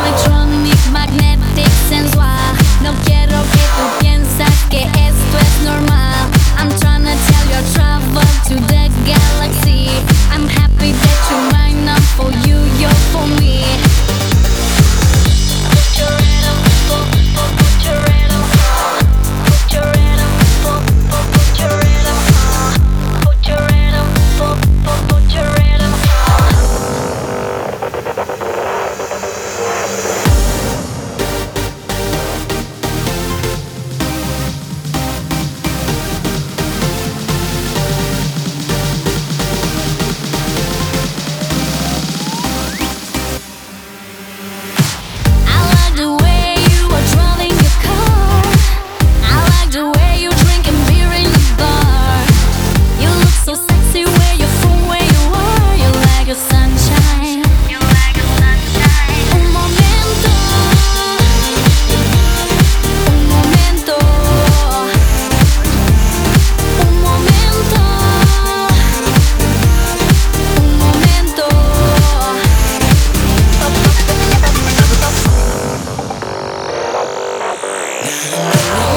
Electronic, magnetic, sensual No quiero Yes.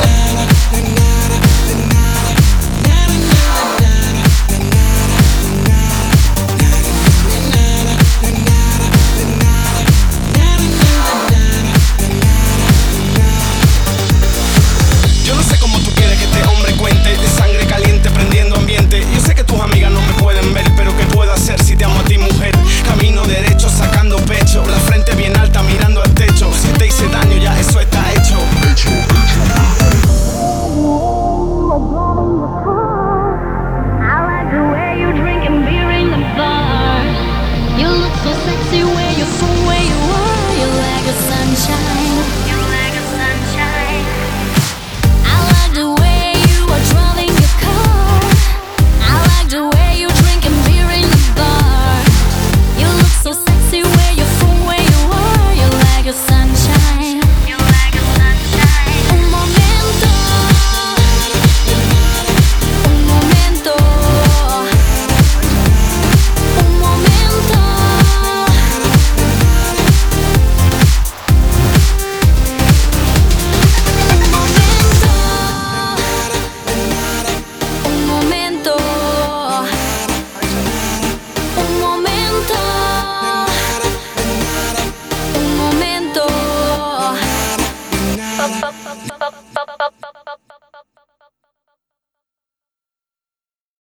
you from where you are, you're like a sunshine. ハハハ。